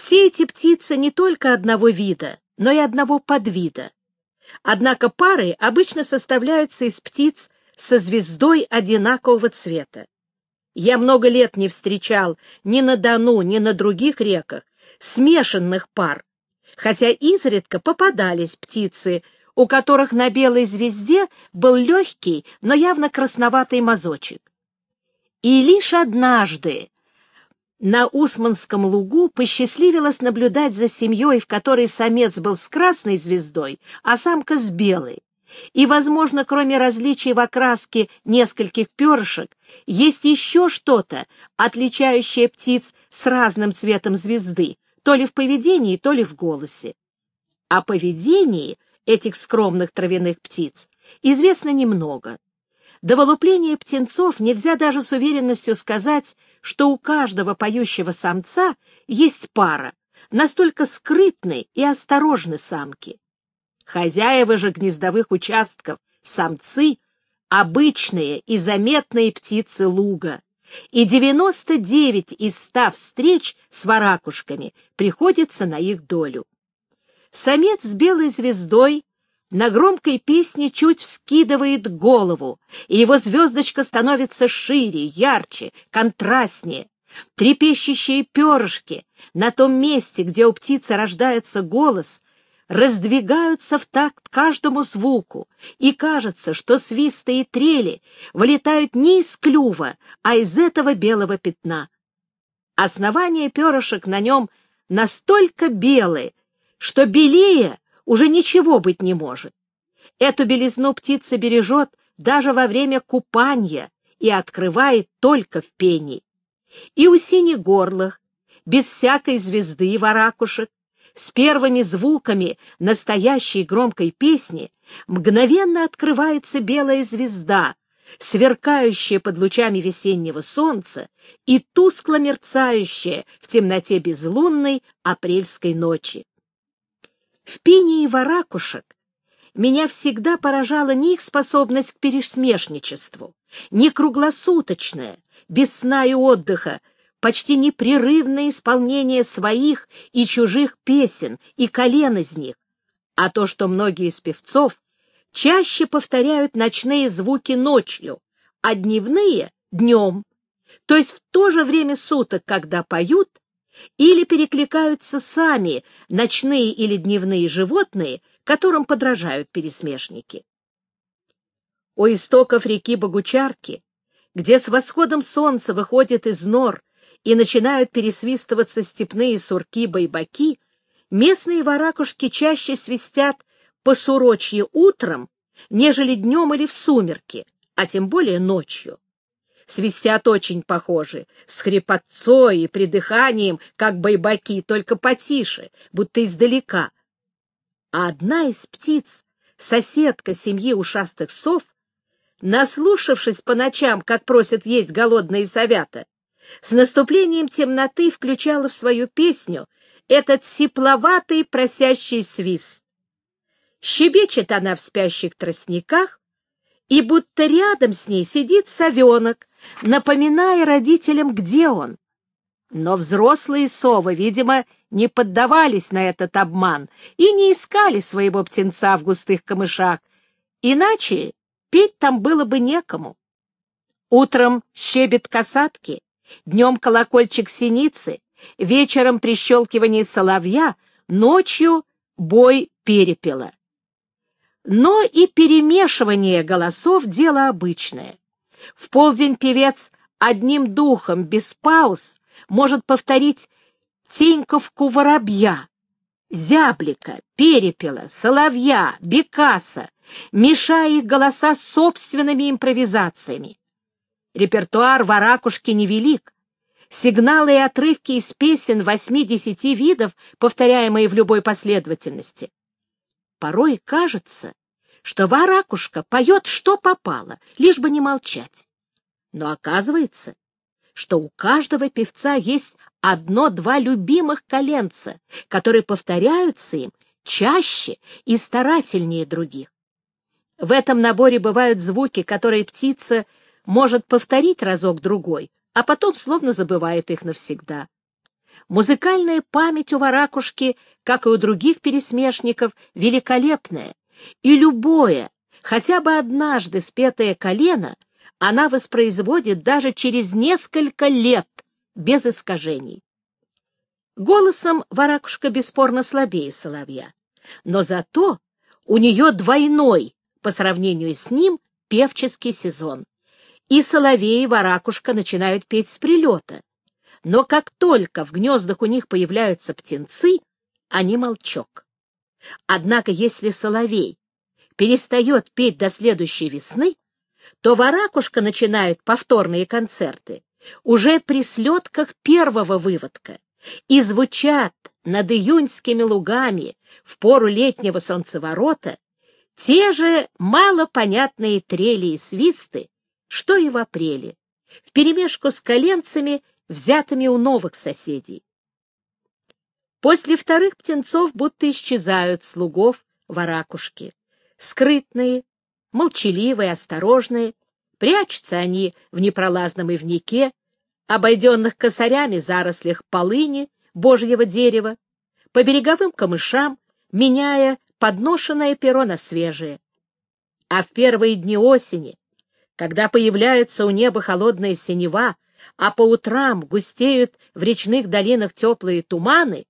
Все эти птицы не только одного вида, но и одного подвида. Однако пары обычно составляются из птиц со звездой одинакового цвета. Я много лет не встречал ни на Дону, ни на других реках смешанных пар, хотя изредка попадались птицы, у которых на белой звезде был легкий, но явно красноватый мазочек. И лишь однажды на Усманском лугу посчастливилось наблюдать за семьей, в которой самец был с красной звездой, а самка с белой. И, возможно, кроме различий в окраске нескольких перышек, есть еще что-то, отличающее птиц с разным цветом звезды, то ли в поведении, то ли в голосе. О поведении этих скромных травяных птиц известно немного. До вылупления птенцов нельзя даже с уверенностью сказать, что у каждого поющего самца есть пара, настолько скрытны и осторожны самки. Хозяева же гнездовых участков, самцы, обычные и заметные птицы луга, и 99 из 100 встреч с варакушками приходится на их долю. Самец с белой звездой на громкой песне чуть вскидывает голову, и его звездочка становится шире, ярче, контрастнее. Трепещущие перышки на том месте, где у птицы рождается голос, раздвигаются в такт каждому звуку, и кажется, что свисты и трели вылетают не из клюва, а из этого белого пятна. Основание перышек на нем настолько белые, что белее уже ничего быть не может. Эту белизну птица бережет даже во время купания и открывает только в пении. И у синегорлых, без всякой звезды в ракушек, с первыми звуками настоящей громкой песни мгновенно открывается белая звезда, сверкающая под лучами весеннего солнца и тускло мерцающая в темноте безлунной апрельской ночи. В пении варакушек меня всегда поражала не их способность к пересмешничеству, не круглосуточная, без сна и отдыха, почти непрерывное исполнение своих и чужих песен и колен из них, а то, что многие из певцов чаще повторяют ночные звуки ночью, а дневные — днем, то есть в то же время суток, когда поют, или перекликаются сами ночные или дневные животные, которым подражают пересмешники. У истоков реки Богучарки, где с восходом солнца выходит из нор и начинают пересвистываться степные сурки-байбаки, местные варакушки чаще свистят по сурочье утром, нежели днем или в сумерки, а тем более ночью. Свистят очень похожи, с хрипотцой и придыханием, как байбаки, только потише, будто издалека. А одна из птиц, соседка семьи ушастых сов, наслушавшись по ночам, как просят есть голодные совята, с наступлением темноты включала в свою песню этот сипловатый просящий свист. Щебечет она в спящих тростниках, и будто рядом с ней сидит совенок, напоминая родителям, где он. Но взрослые совы, видимо, не поддавались на этот обман и не искали своего птенца в густых камышах, иначе петь там было бы некому. Утром щебет касатки, Днем колокольчик синицы, вечером прищелкивание соловья, ночью бой перепела. Но и перемешивание голосов — дело обычное. В полдень певец одним духом, без пауз, может повторить теньковку воробья, зяблика, перепела, соловья, бекаса, мешая их голоса собственными импровизациями. Репертуар Варакушки невелик. Сигналы и отрывки из песен восьми-десяти видов, повторяемые в любой последовательности. Порой кажется, что Варакушка поет, что попало, лишь бы не молчать. Но оказывается, что у каждого певца есть одно-два любимых коленца, которые повторяются им чаще и старательнее других. В этом наборе бывают звуки, которые птица может повторить разок-другой, а потом словно забывает их навсегда. Музыкальная память у Варакушки, как и у других пересмешников, великолепная, и любое, хотя бы однажды спетое колено она воспроизводит даже через несколько лет, без искажений. Голосом Варакушка бесспорно слабее соловья, но зато у нее двойной, по сравнению с ним, певческий сезон. И соловей и Варакушка начинают петь с прилета, но как только в гнездах у них появляются птенцы, они молчок. Однако если соловей перестает петь до следующей весны, то Варакушка начинает повторные концерты уже при слетках первого выводка и звучат над июньскими лугами в пору летнего солнцеворота те же малопонятные трели и свисты, что и в апреле, вперемешку с коленцами взятыми у новых соседей. После вторых птенцов будто исчезают слугов воракушки. Скрытные, молчаливые, осторожные, прячутся они в непролазном ивнике, обойденных косарями зарослях полыни, божьего дерева, по береговым камышам, меняя подношенное перо на свежее. А в первые дни осени, когда появляется у неба холодная синева, а по утрам густеют в речных долинах теплые туманы,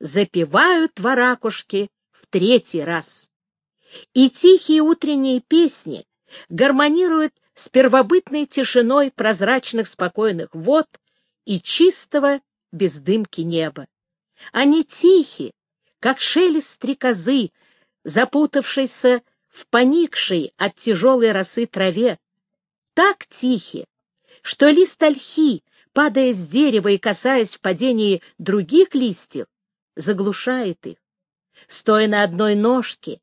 запевают воракушки в третий раз. И тихие утренние песни гармонируют с первобытной тишиной прозрачных спокойных вод и чистого без дымки неба. Они тихи, как шелест стрекозы, запутавшейся в поникшей от тяжелой росы траве, так тихи, что лист ольхи, падая с дерева и касаясь в падении других листьев, заглушает их. Стоя на одной ножке,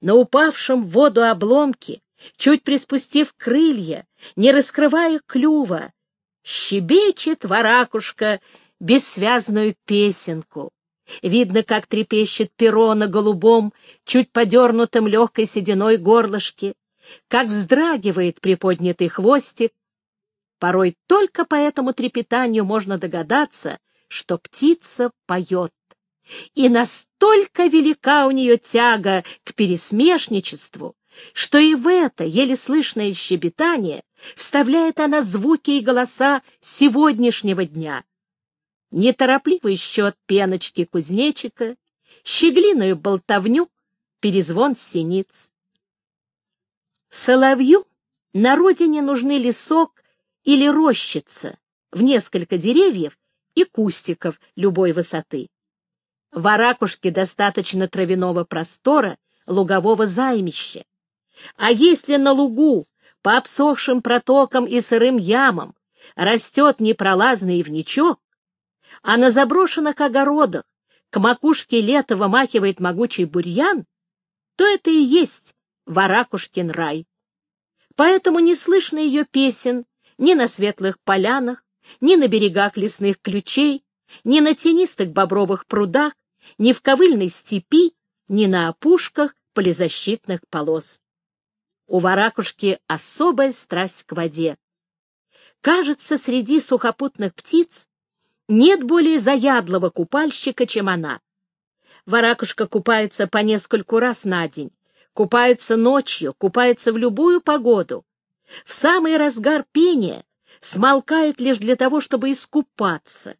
на упавшем в воду обломке, чуть приспустив крылья, не раскрывая клюва, щебечет воракушка бессвязную песенку. Видно, как трепещет перо на голубом, чуть подернутом легкой сединой горлышке, как вздрагивает приподнятый хвостик, Порой только по этому трепетанию можно догадаться, что птица поет. И настолько велика у нее тяга к пересмешничеству, что и в это еле слышное щебетание вставляет она звуки и голоса сегодняшнего дня. Неторопливый счет пеночки кузнечика, щеглиную болтовню, перезвон синиц. Соловью на родине нужны лесок или рощица в несколько деревьев и кустиков любой высоты. В Аракушке достаточно травяного простора, лугового займища. А если на лугу, по обсохшим протокам и сырым ямам, растет непролазный ивничок, а на заброшенных огородах к макушке лета вымахивает могучий бурьян, то это и есть Варакушкин рай. Поэтому не слышно ее песен ни на светлых полянах, ни на берегах лесных ключей, ни на тенистых бобровых прудах, ни в ковыльной степи, ни на опушках полезащитных полос. У варакушки особая страсть к воде. Кажется, среди сухопутных птиц нет более заядлого купальщика, чем она. Варакушка купается по нескольку раз на день, купается ночью, купается в любую погоду в самый разгар пения смолкает лишь для того, чтобы искупаться,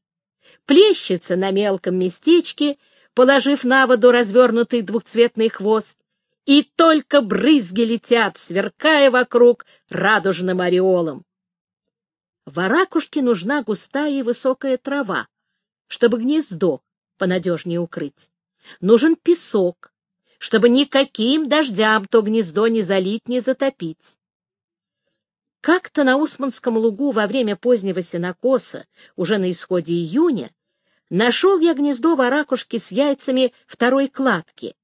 плещется на мелком местечке, положив на воду развернутый двухцветный хвост, и только брызги летят, сверкая вокруг радужным ореолом. В аракушке нужна густая и высокая трава, чтобы гнездо понадежнее укрыть. Нужен песок, чтобы никаким дождям то гнездо не залить, не затопить. Как-то на Усманском лугу во время позднего сенокоса, уже на исходе июня, нашел я гнездо воракушки с яйцами второй кладки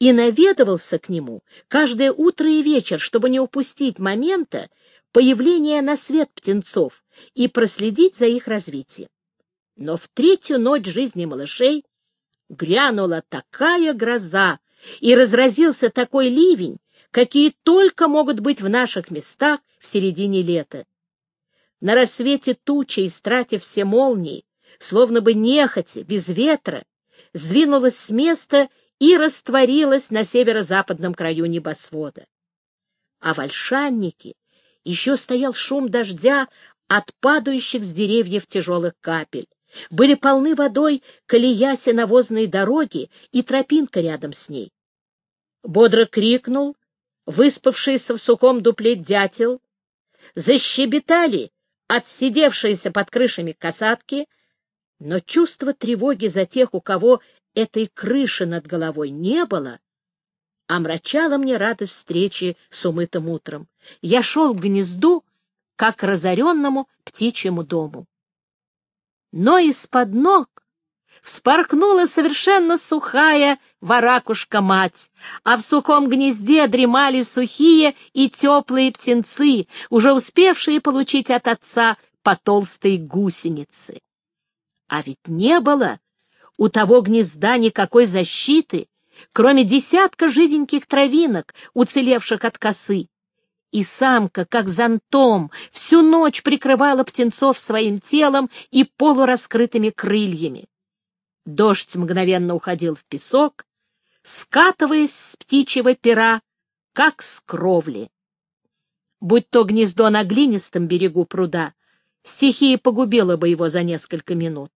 и наведывался к нему каждое утро и вечер, чтобы не упустить момента появления на свет птенцов и проследить за их развитием. Но в третью ночь жизни малышей грянула такая гроза и разразился такой ливень, какие только могут быть в наших местах в середине лета. На рассвете тучи, истратив все молнии, словно бы нехотя, без ветра, сдвинулась с места и растворилась на северо-западном краю небосвода. А в Ольшаннике еще стоял шум дождя от падающих с деревьев тяжелых капель. Были полны водой колея сеновозной дороги и тропинка рядом с ней. Бодро крикнул выспавшийся в сухом дупле дятел, защебетали отсидевшиеся под крышами касатки, но чувство тревоги за тех, у кого этой крыши над головой не было, омрачало мне радость встречи с умытым утром. Я шел к гнезду, как разоренному птичьему дому. Но из-под ног вспорхнула совершенно сухая воракушка-мать, а в сухом гнезде дремали сухие и теплые птенцы, уже успевшие получить от отца по толстой гусенице. А ведь не было у того гнезда никакой защиты, кроме десятка жиденьких травинок, уцелевших от косы. И самка, как зонтом, всю ночь прикрывала птенцов своим телом и полураскрытыми крыльями. Дождь мгновенно уходил в песок, скатываясь с птичьего пера, как с кровли. Будь то гнездо на глинистом берегу пруда, стихия погубила бы его за несколько минут.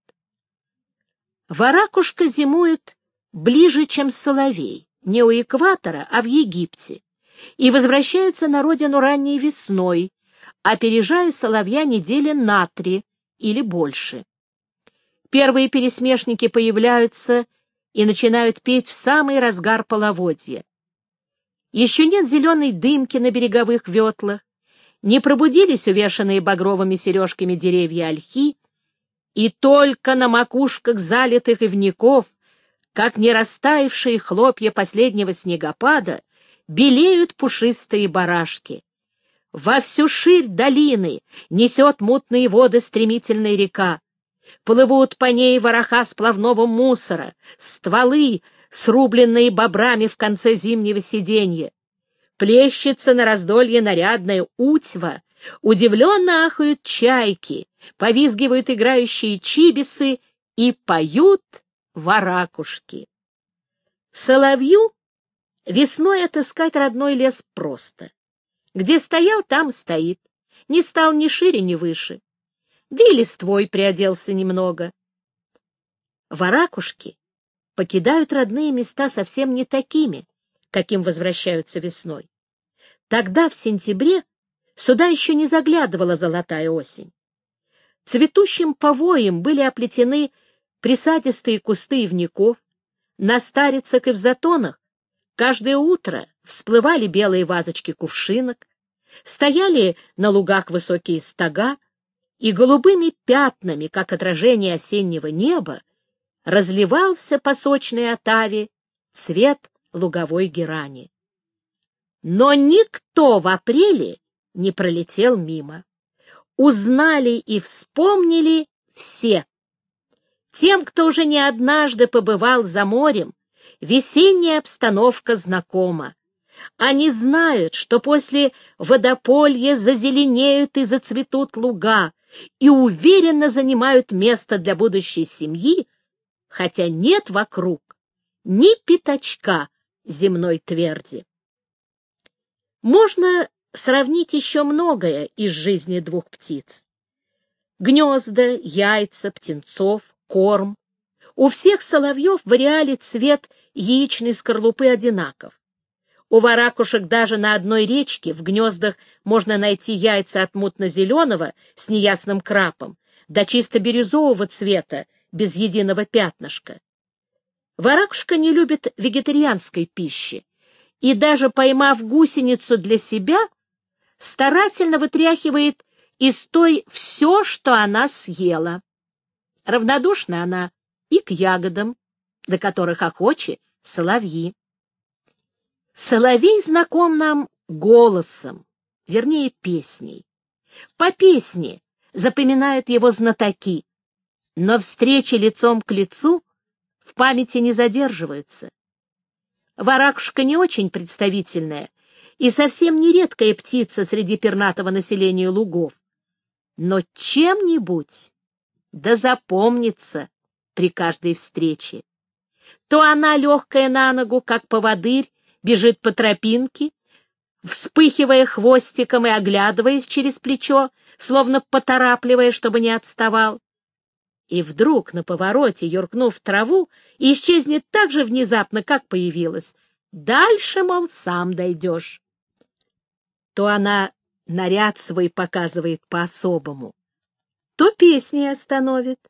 Варакушка зимует ближе, чем соловей, не у экватора, а в Египте, и возвращается на родину ранней весной, опережая соловья недели на три или больше. Первые пересмешники появляются и начинают петь в самый разгар половодья. Еще нет зеленой дымки на береговых ветлах, не пробудились увешанные багровыми сережками деревья ольхи, и только на макушках залитых ивников как не растаявшие хлопья последнего снегопада, белеют пушистые барашки. Во всю ширь долины несет мутные воды стремительная река. Плывут по ней вороха сплавного мусора, стволы, срубленные бобрами в конце зимнего сиденья. Плещется на раздолье нарядная утьва, удивленно ахают чайки, повизгивают играющие чибисы и поют варакушки. Соловью весной отыскать родной лес просто. Где стоял, там стоит. Не стал ни шире, ни выше. Да и листвой приоделся немного. Варакушки покидают родные места совсем не такими, каким возвращаются весной. Тогда, в сентябре, сюда еще не заглядывала золотая осень. Цветущим повоем были оплетены присадистые кусты ивников, на старицах и в затонах каждое утро всплывали белые вазочки кувшинок, стояли на лугах высокие стога, и голубыми пятнами, как отражение осеннего неба, разливался по сочной отаве цвет луговой герани. Но никто в апреле не пролетел мимо. Узнали и вспомнили все. Тем, кто уже не однажды побывал за морем, весенняя обстановка знакома. Они знают, что после водополья зазеленеют и зацветут луга, и уверенно занимают место для будущей семьи, хотя нет вокруг ни пятачка земной тверди. Можно сравнить еще многое из жизни двух птиц. Гнезда, яйца, птенцов, корм. У всех соловьев в реале цвет яичной скорлупы одинаков. У варакушек даже на одной речке в гнездах можно найти яйца от мутно-зеленого с неясным крапом до чисто бирюзового цвета, без единого пятнышка. Варакушка не любит вегетарианской пищи, и даже поймав гусеницу для себя, старательно вытряхивает из той все, что она съела. Равнодушна она и к ягодам, до которых охочи соловьи. Соловей знаком нам голосом, вернее, песней. По песне запоминают его знатоки, но встречи лицом к лицу в памяти не задерживаются. Варакушка не очень представительная и совсем не редкая птица среди пернатого населения лугов, но чем-нибудь да запомнится при каждой встрече. То она, легкая на ногу, как поводырь, бежит по тропинке, вспыхивая хвостиком и оглядываясь через плечо, словно поторапливая, чтобы не отставал. И вдруг на повороте, юркнув в траву, исчезнет так же внезапно, как появилась. Дальше, мол, сам дойдешь. То она наряд свой показывает по-особому, то песни остановит,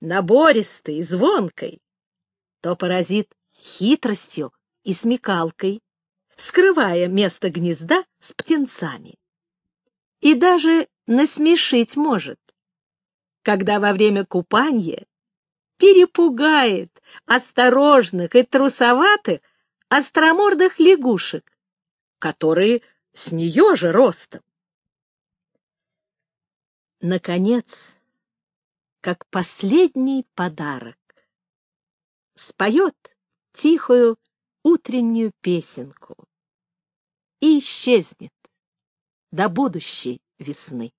набористой, звонкой, то поразит хитростью и смекалкой, скрывая место гнезда с птенцами. И даже насмешить может, когда во время купания перепугает осторожных и трусоватых остромордых лягушек, которые с нее же ростом. Наконец, как последний подарок, споет тихую утреннюю песенку и исчезнет до будущей весны.